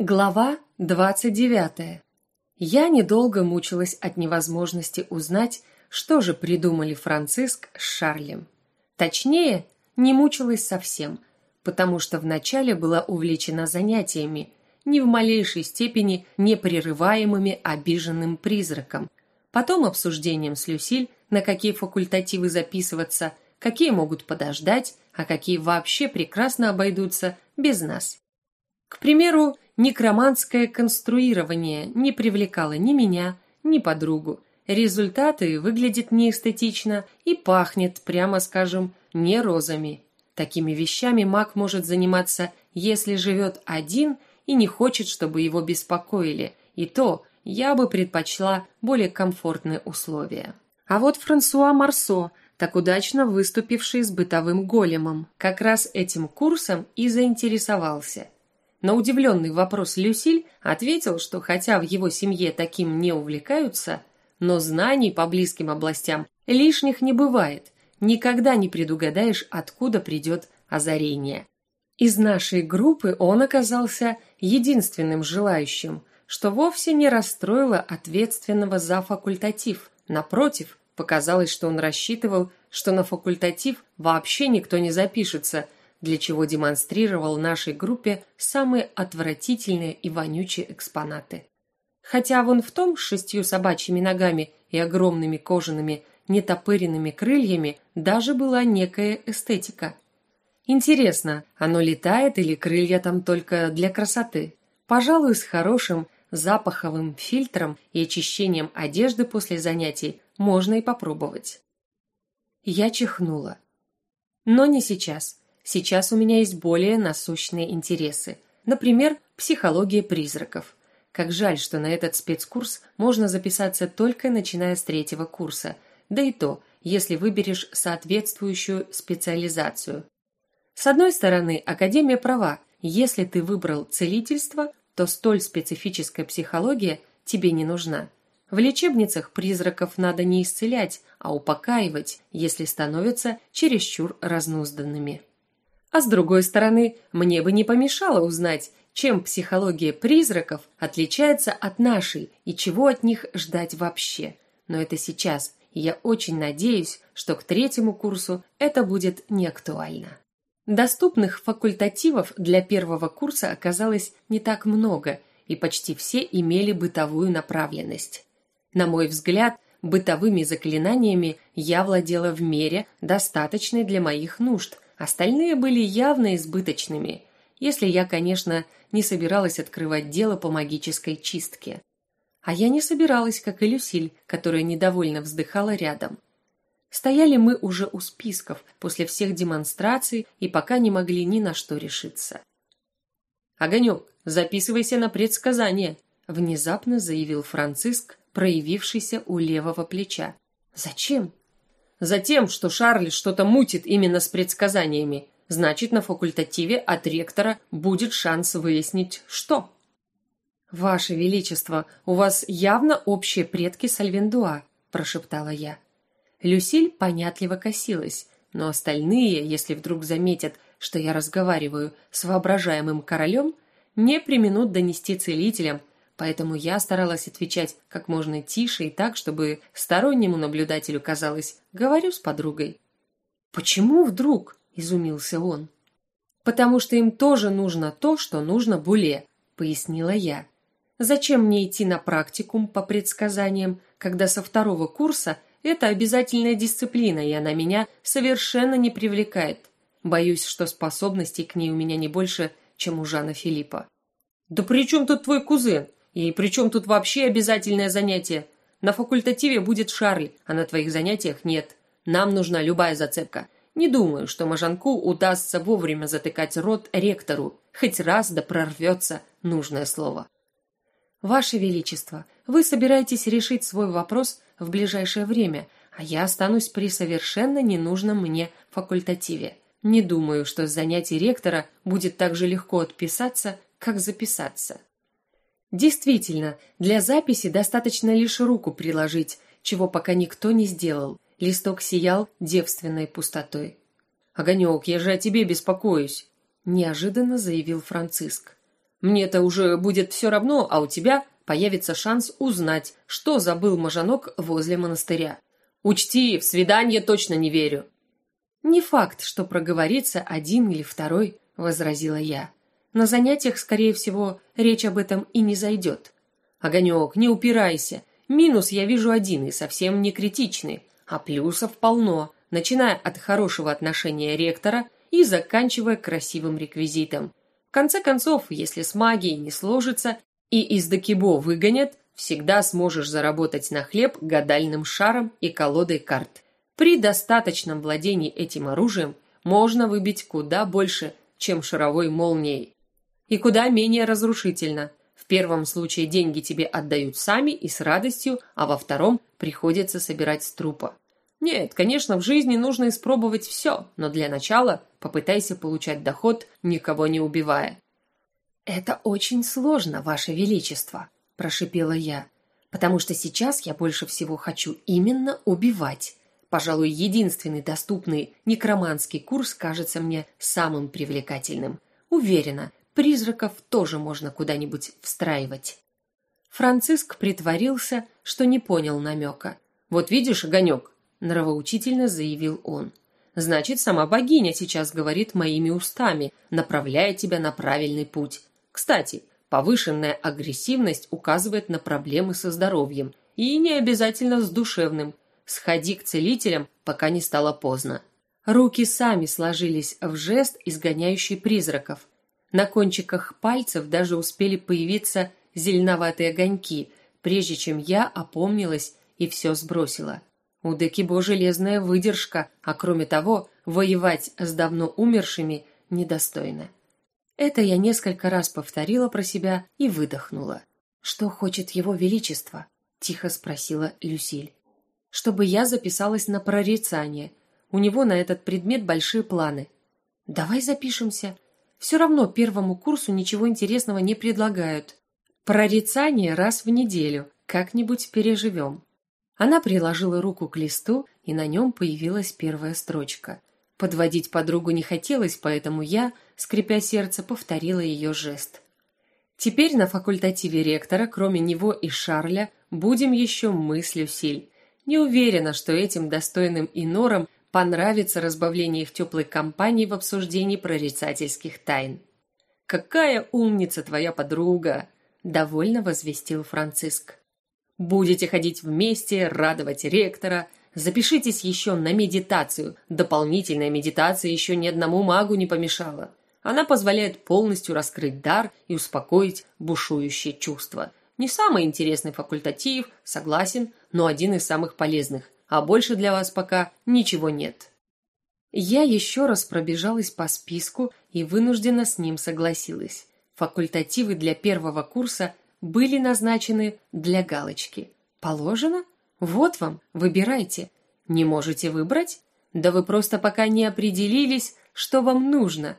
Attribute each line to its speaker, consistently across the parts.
Speaker 1: Глава 29. Я недолго мучилась от невозможности узнать, что же придумали Франциск с Шарлем. Точнее, не мучилась совсем, потому что вначале была увлечена занятиями, ни в малейшей степени непрерываемыми обиженным призраком, потом обсуждением с Люсиль, на какие факультативы записываться, какие могут подождать, а какие вообще прекрасно обойдутся без нас. К примеру, некроманское конструирование не привлекало ни меня, ни подругу. Результаты выглядят неэстетично и пахнет, прямо скажем, не розами. Такими вещами маг может заниматься, если живет один и не хочет, чтобы его беспокоили. И то я бы предпочла более комфортные условия. А вот Франсуа Марсо, так удачно выступивший с бытовым големом, как раз этим курсом и заинтересовался. На удивленный вопрос Люсиль ответил, что хотя в его семье таким не увлекаются, но знаний по близким областям лишних не бывает. Никогда не предугадаешь, откуда придет озарение. Из нашей группы он оказался единственным желающим, что вовсе не расстроило ответственного за факультатив. Напротив, показалось, что он рассчитывал, что на факультатив вообще никто не запишется – для чего демонстрировал нашей группе самые отвратительные и вонючие экспонаты. Хотя вон в том с шестью собачьими ногами и огромными кожаными нетопыренными крыльями даже была некая эстетика. Интересно, оно летает или крылья там только для красоты? Пожалуй, с хорошим запаховым фильтром и очищением одежды после занятий можно и попробовать. Я чихнула. Но не сейчас. Сейчас у меня есть более насущные интересы. Например, психология призраков. Как жаль, что на этот спецкурс можно записаться только начиная с третьего курса, да и то, если выберешь соответствующую специализацию. С одной стороны, Академия права. Если ты выбрал целительство, то столь специфическая психология тебе не нужна. В лечебницах призраков надо не исцелять, а упокаивать, если становятся чересчур разнузданными. А с другой стороны, мне бы не помешало узнать, чем психология призраков отличается от нашей и чего от них ждать вообще. Но это сейчас, и я очень надеюсь, что к третьему курсу это будет не актуально. Доступных факультативов для первого курса оказалось не так много, и почти все имели бытовую направленность. На мой взгляд, бытовыми заклинаниями я владела в мере, достаточной для моих нужд, Остальные были явно избыточными, если я, конечно, не собиралась открывать дело по магической чистке. А я не собиралась, как и Люсиль, которая недовольно вздыхала рядом. Стояли мы уже у списков после всех демонстраций и пока не могли ни на что решиться. «Огонек, записывайся на предсказание», – внезапно заявил Франциск, проявившийся у левого плеча. «Зачем?» Затем, что Шарль что-то мутит именно с предсказаниями, значит, на факультативе от ректора будет шанс выяснить, что. «Ваше Величество, у вас явно общие предки с Альвендуа», – прошептала я. Люсиль понятливо косилась, но остальные, если вдруг заметят, что я разговариваю с воображаемым королем, не применут донести целителям – поэтому я старалась отвечать как можно тише и так, чтобы стороннему наблюдателю казалось, говорю с подругой. «Почему вдруг?» – изумился он. «Потому что им тоже нужно то, что нужно Буле», – пояснила я. «Зачем мне идти на практикум по предсказаниям, когда со второго курса это обязательная дисциплина, и она меня совершенно не привлекает? Боюсь, что способностей к ней у меня не больше, чем у Жана Филиппа». «Да при чем тут твой кузен?» И при чем тут вообще обязательное занятие? На факультативе будет Шарль, а на твоих занятиях нет. Нам нужна любая зацепка. Не думаю, что Мажанку удастся вовремя затыкать рот ректору, хоть раз да прорвется нужное слово. Ваше Величество, вы собираетесь решить свой вопрос в ближайшее время, а я останусь при совершенно ненужном мне факультативе. Не думаю, что с занятий ректора будет так же легко отписаться, как записаться. Действительно, для записи достаточно лишь руку приложить, чего пока никто не сделал. Листок сиял девственной пустотой. «Огонек, я же о тебе беспокоюсь», – неожиданно заявил Франциск. Мне-то уже будет все равно, а у тебя появится шанс узнать, что забыл Мажанок возле монастыря. Учти, в свидание точно не верю. Не факт, что проговорится один или второй, возразила я. На занятиях, скорее всего, речь об этом и не зайдет. Огонек, не упирайся. Минус я вижу один и совсем не критичный, а плюсов полно, начиная от хорошего отношения ректора и заканчивая красивым реквизитом. В конце концов, если с магией не сложится и из Докибо выгонят, всегда сможешь заработать на хлеб гадальным шаром и колодой карт. При достаточном владении этим оружием можно выбить куда больше, чем шаровой молнией. И куда менее разрушительно. В первом случае деньги тебе отдают сами и с радостью, а во втором приходится собирать с трупа. Нет, конечно, в жизни нужно испробовать все, но для начала попытайся получать доход, никого не убивая. «Это очень сложно, Ваше Величество», – прошипела я, «потому что сейчас я больше всего хочу именно убивать. Пожалуй, единственный доступный некроманский курс кажется мне самым привлекательным. Уверена, призраков тоже можно куда-нибудь встраивать. Франциск притворился, что не понял намека. «Вот видишь, огонек», – нравоучительно заявил он. «Значит, сама богиня сейчас говорит моими устами, направляя тебя на правильный путь. Кстати, повышенная агрессивность указывает на проблемы со здоровьем, и не обязательно с душевным – Сходи к целителям, пока не стало поздно. Руки сами сложились в жест, изгоняющий призраков. На кончиках пальцев даже успели появиться зеленоватые огоньки, прежде чем я опомнилась и все сбросила. У Декибо железная выдержка, а кроме того, воевать с давно умершими недостойно. Это я несколько раз повторила про себя и выдохнула. «Что хочет его величество?» – тихо спросила Люсиль чтобы я записалась на прорицание. У него на этот предмет большие планы. Давай запишемся. Все равно первому курсу ничего интересного не предлагают. Прорицание раз в неделю. Как-нибудь переживем. Она приложила руку к листу, и на нем появилась первая строчка. Подводить подругу не хотелось, поэтому я, скрипя сердце, повторила ее жест. Теперь на факультативе ректора, кроме него и Шарля, будем еще мы с Люсиль. Не уверена, что этим достойным инорам понравится разбавление их теплой компании в обсуждении прорицательских тайн. «Какая умница твоя подруга!» – довольно возвестил Франциск. «Будете ходить вместе, радовать ректора. Запишитесь еще на медитацию. Дополнительная медитация еще ни одному магу не помешала. Она позволяет полностью раскрыть дар и успокоить бушующие чувства. Не самый интересный факультатив, согласен, но один из самых полезных, а больше для вас пока ничего нет. Я еще раз пробежалась по списку и вынужденно с ним согласилась. Факультативы для первого курса были назначены для галочки. Положено? Вот вам, выбирайте. Не можете выбрать? Да вы просто пока не определились, что вам нужно.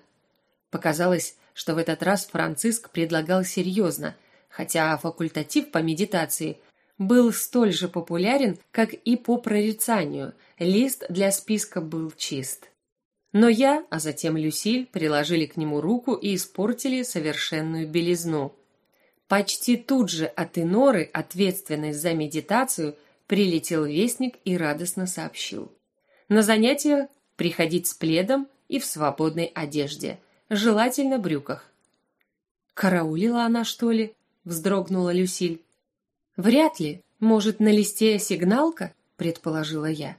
Speaker 1: Показалось, что в этот раз Франциск предлагал серьезно, хотя факультатив по медитации был столь же популярен, как и по прорицанию. Лист для списка был чист. Но я, а затем Люсиль приложили к нему руку и испортили совершенную белизну. Почти тут же от Иноры, ответственной за медитацию, прилетел вестник и радостно сообщил: на занятия приходить с пледом и в свободной одежде, желательно брюках. Караулила она что ли? вздрогнула Люсиль. Вряд ли. Может, на листе сигналка, предположила я.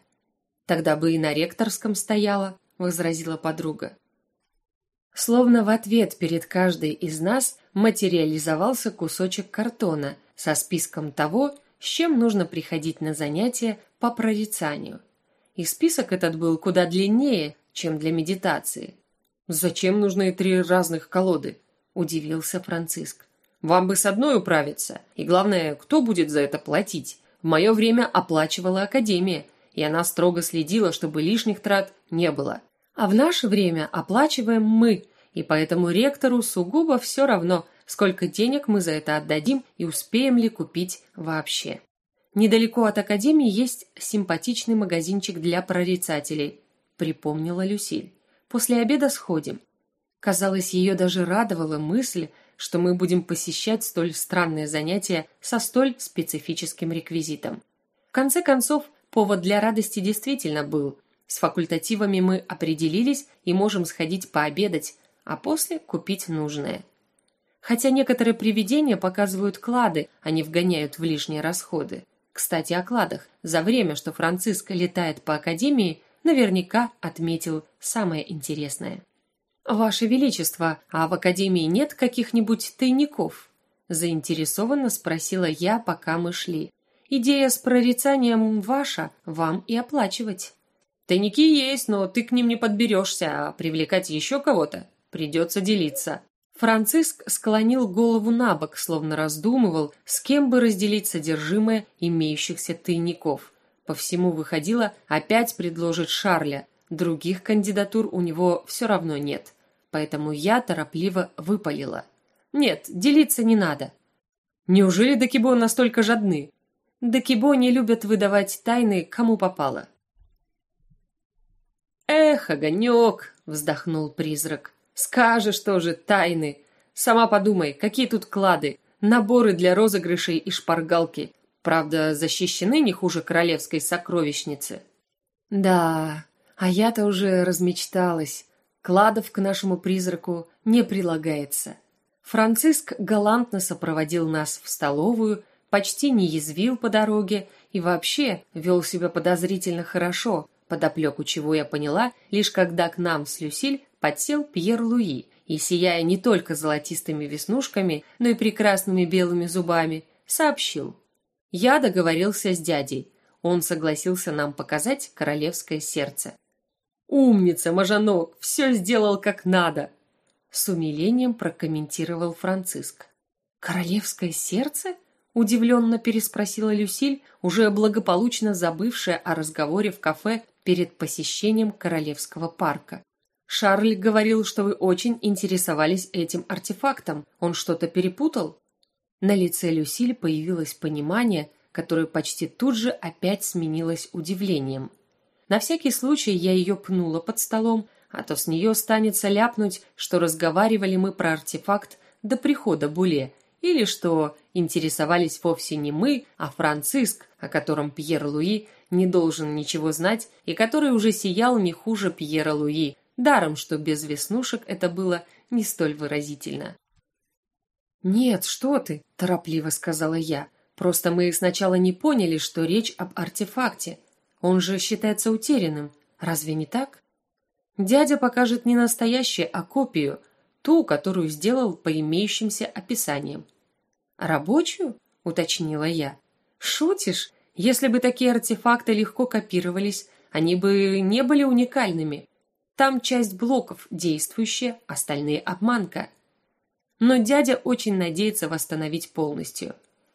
Speaker 1: Тогда бы и на ректорском стояла, возразила подруга. Словно в ответ перед каждой из нас материализовался кусочек картона со списком того, с чем нужно приходить на занятия по прорицанию. И список этот был куда длиннее, чем для медитации. Зачем нужны три разных колоды? удивился Франциск. Вам бы с одной управиться. И главное, кто будет за это платить? В мое время оплачивала академия, и она строго следила, чтобы лишних трат не было. А в наше время оплачиваем мы, и поэтому ректору сугубо все равно, сколько денег мы за это отдадим и успеем ли купить вообще. Недалеко от академии есть симпатичный магазинчик для прорицателей, припомнила Люсиль. После обеда сходим. Казалось, ее даже радовала мысль, что мы будем посещать столь странное занятие со столь специфическим реквизитом. В конце концов, повод для радости действительно был. С факультативами мы определились и можем сходить пообедать, а после купить нужное. Хотя некоторые привидения показывают клады, а не вгоняют в лишние расходы. Кстати, о кладах. За время, что Франциск летает по академии, наверняка отметил самое интересное. «Ваше Величество, а в Академии нет каких-нибудь тайников?» Заинтересованно спросила я, пока мы шли. «Идея с прорицанием ваша, вам и оплачивать».
Speaker 2: «Тайники есть, но ты к ним не подберешься, а привлекать еще кого-то придется делиться».
Speaker 1: Франциск склонил голову на бок, словно раздумывал, с кем бы разделить содержимое имеющихся тайников. По всему выходило, опять предложит Шарля. Других кандидатур у него все равно нет поэтому я торопливо выпалила. «Нет, делиться не надо».
Speaker 2: «Неужели Декибо настолько жадны?»
Speaker 1: «Декибо не любят выдавать тайны, кому попало».
Speaker 2: «Эх, огонек!» — вздохнул призрак. «Скажешь тоже тайны. Сама подумай, какие тут клады, наборы для розыгрышей и шпаргалки. Правда, защищены не хуже королевской сокровищницы».
Speaker 1: «Да, а я-то уже размечталась. Кладов к нашему призраку не прилагается. Франциск галантно сопроводил нас в столовую, почти не язвил по дороге и вообще вел себя подозрительно хорошо, подоплеку чего я поняла, лишь когда к нам с Люсиль подсел Пьер Луи и, сияя не только золотистыми веснушками, но и прекрасными белыми зубами, сообщил. Я договорился с дядей. Он согласился нам показать королевское сердце.
Speaker 2: Умница, Мажанок, все сделал как надо.
Speaker 1: С умилением прокомментировал Франциск. Королевское сердце? Удивленно переспросила Люсиль, уже благополучно забывшая о разговоре в кафе перед посещением Королевского парка. Шарль говорил, что вы очень интересовались этим артефактом. Он что-то перепутал? На лице Люсиль появилось понимание, которое почти тут же опять сменилось удивлением. На всякий случай я ее пнула под столом, а то с нее станется ляпнуть, что разговаривали мы про артефакт до прихода Буле, или что интересовались вовсе не мы, а Франциск, о котором Пьер Луи не должен ничего знать и который уже сиял не хуже Пьера Луи, даром что без веснушек это было не столь выразительно. «Нет, что ты!» – торопливо сказала я. «Просто мы сначала не поняли, что речь об артефакте, он же считается утерянным. Разве не так? Дядя покажет не настоящее, а копию, ту, которую сделал по имеющимся описаниям. Рабочую? уточнила я. Шутишь? Если бы такие артефакты легко копировались, они бы не были уникальными. Там часть блоков действующая, остальные обманка. Но дядя очень надеется восстановить полностью.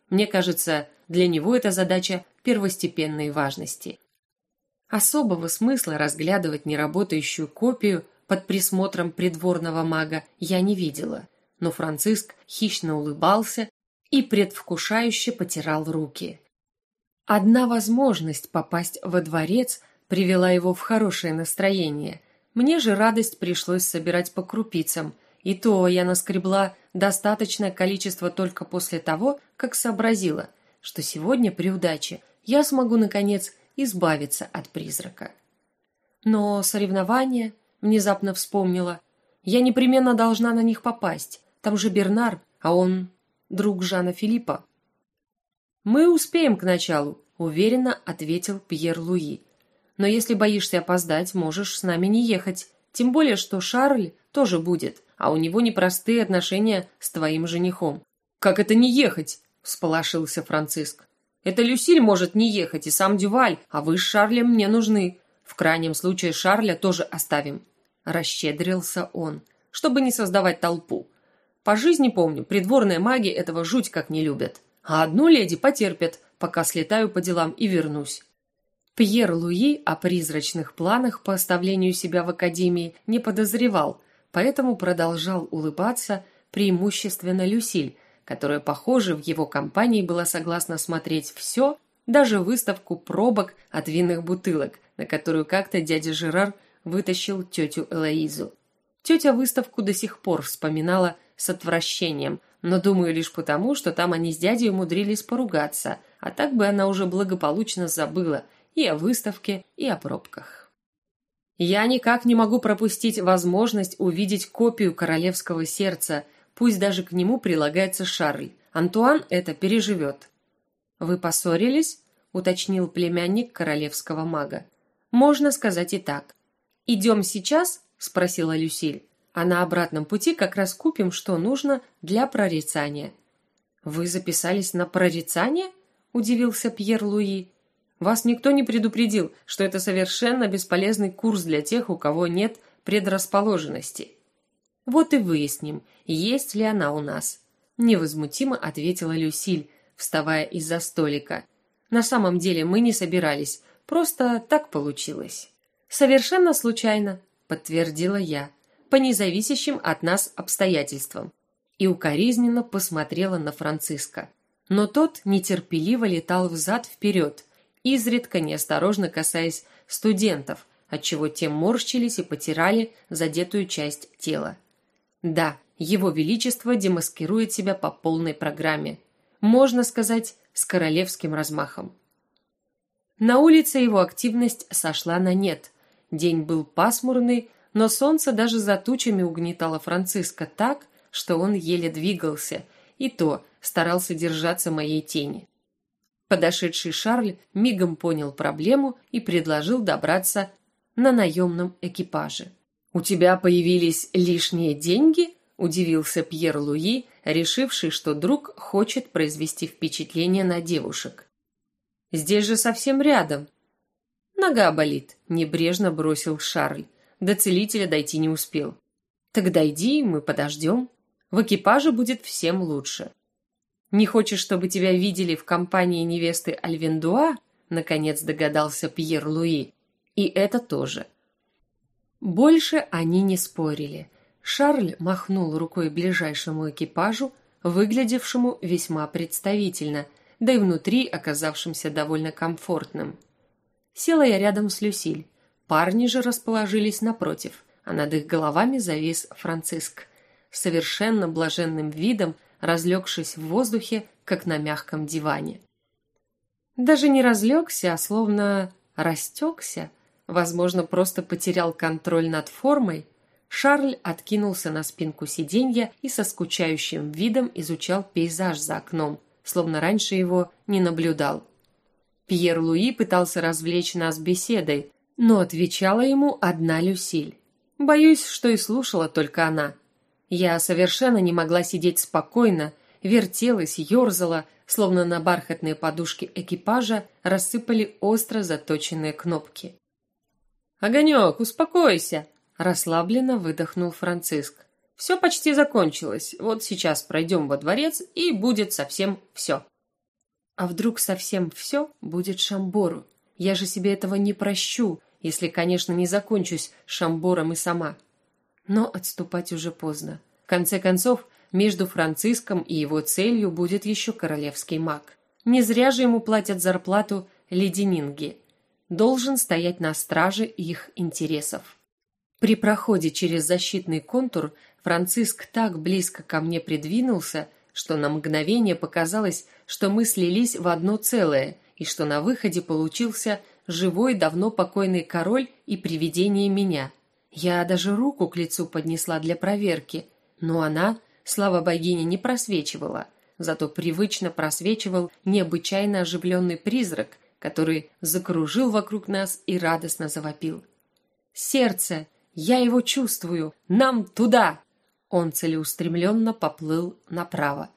Speaker 1: Мне кажется, для него эта задача первостепенной важности. Особого смысла разглядывать неработающую копию под присмотром придворного мага я не видела, но Франциск хищно улыбался и предвкушающе потирал руки. Одна возможность попасть во дворец привела его в хорошее настроение. Мне же радость пришлось собирать по крупицам, и то я наскребла достаточное количество только после того, как сообразила, что сегодня при удаче я смогу наконец избавиться от призрака. Но соревнования, внезапно вспомнила, я непременно должна на них попасть. Там же Бернар, а он друг Жана Филиппа. Мы успеем к началу, уверенно ответил Пьер Луи. Но если боишься опоздать, можешь с нами не ехать. Тем более, что Шарль тоже будет, а у него непростые отношения с твоим женихом.
Speaker 2: Как это не ехать? всполошился Франциск. Это Люсиль может не ехать, и сам Дюваль, а вы с Шарлем мне нужны. В крайнем случае Шарля тоже оставим. Расщедрился он, чтобы не создавать толпу. По жизни помню, придворные маги этого жуть как не любят. А одну леди потерпят, пока слетаю по делам и вернусь.
Speaker 1: Пьер Луи о призрачных планах по оставлению себя в академии не подозревал, поэтому продолжал улыбаться преимущественно Люсиль, которая, похоже, в его компании была согласна смотреть все, даже выставку пробок от винных бутылок, на которую как-то дядя Жерар вытащил тетю Элоизу. Тетя выставку до сих пор вспоминала с отвращением, но думаю лишь потому, что там они с дядей умудрились поругаться, а так бы она уже благополучно забыла и о выставке, и о пробках. Я никак не могу пропустить возможность увидеть копию королевского сердца, пусть даже к нему прилагается Шарль. Антуан это переживет. «Вы поссорились?» – уточнил племянник королевского мага. «Можно сказать и так. Идем сейчас?» – спросила Люсиль. «А на обратном пути как раз купим, что нужно для прорицания». «Вы записались на прорицание?» – удивился Пьер Луи. «Вас никто не предупредил, что это совершенно бесполезный курс для тех, у кого нет предрасположенности». «Вот и выясним, есть ли она у нас», – невозмутимо ответила Люсиль, вставая из-за столика. На самом деле мы не собирались, просто так получилось. Совершенно случайно, подтвердила я, по независящим от нас обстоятельствам. И укоризненно посмотрела на Франциска. Но тот нетерпеливо летал взад вперед, изредка неосторожно касаясь студентов, отчего те морщились и потирали задетую часть тела. Да, его величество демаскирует себя по полной программе – можно сказать, с королевским размахом. На улице его активность сошла на нет. День был пасмурный, но солнце даже за тучами угнетало Франциска так, что он еле двигался, и то старался держаться моей тени. Подошедший Шарль мигом понял проблему и предложил добраться на наемном экипаже. «У тебя появились лишние деньги?» – удивился Пьер Луи, решивший, что друг хочет произвести впечатление на девушек. «Здесь же совсем рядом». «Нога болит», – небрежно бросил Шарль. До целителя дойти не успел. «Так дойди, мы подождем. В экипаже будет всем лучше». «Не хочешь, чтобы тебя видели в компании невесты Альвендуа?» – наконец догадался Пьер Луи. «И это тоже». Больше они не спорили – Шарль махнул рукой ближайшему экипажу, выглядевшему весьма представительно, да и внутри оказавшимся довольно комфортным. Села я рядом с Люсиль. Парни же расположились напротив, а над их головами завис Франциск, совершенно блаженным видом разлегшись в воздухе, как на мягком диване. Даже не разлегся, а словно растекся, возможно, просто потерял контроль над формой, Шарль откинулся на спинку сиденья и со скучающим видом изучал пейзаж за окном, словно раньше его не наблюдал. Пьер Луи пытался развлечь нас беседой, но отвечала ему одна Люсиль. Боюсь, что и слушала только она. Я совершенно не могла сидеть спокойно, вертелась, ерзала, словно на бархатные подушки экипажа рассыпали остро заточенные кнопки. «Огонек, успокойся!» Расслабленно выдохнул Франциск. Все почти закончилось. Вот сейчас пройдем во дворец, и будет совсем все. А вдруг совсем все будет Шамбору? Я же себе этого не прощу, если, конечно, не закончусь Шамбором и сама. Но отступать уже поздно. В конце концов, между Франциском и его целью будет еще королевский маг. Не зря же ему платят зарплату леденинги. Должен стоять на страже их интересов. При проходе через защитный контур Франциск так близко ко мне придвинулся, что на мгновение показалось, что мы слились в одно целое, и что на выходе получился живой, давно покойный король и привидение меня. Я даже руку к лицу поднесла для проверки, но она, слава богине, не просвечивала, зато привычно просвечивал необычайно оживленный призрак, который закружил вокруг нас и радостно завопил. «Сердце! Я его чувствую. Нам туда!» Он целеустремленно поплыл направо.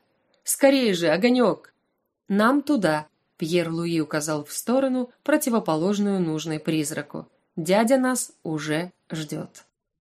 Speaker 1: «Скорее же, огонек!» «Нам туда!» Пьер Луи указал в сторону, противоположную нужной призраку. «Дядя нас уже ждет».